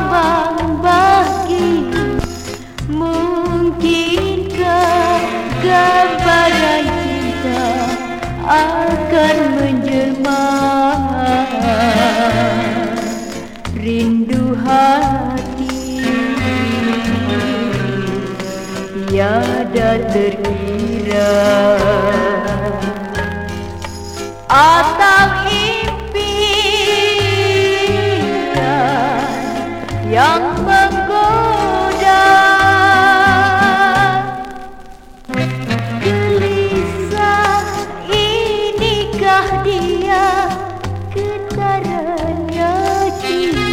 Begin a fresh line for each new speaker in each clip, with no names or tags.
abang bagi mungkinkah gambaran kita akan menjelma? Rindu hati tiada terkira. Apa Yang menggoda. Gelisah inikah dia? Getarannya jiwa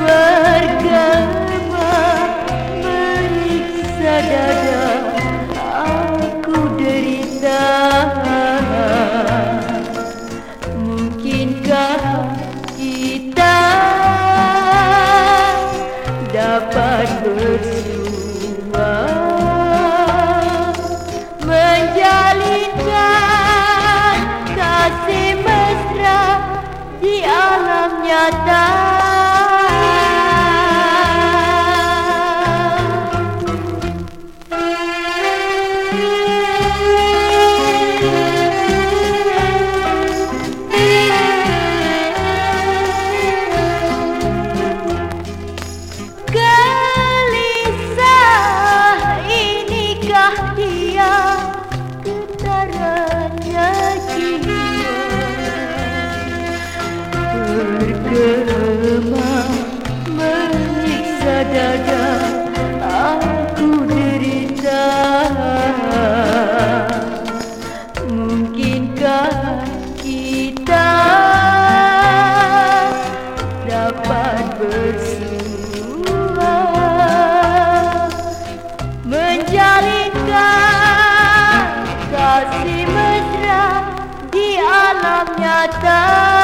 Bergema meriksa dada alam Bergema menyiksa dada Aku derita. Mungkinkah kita dapat bersua Menjalinkan kasih mesra di alam nyata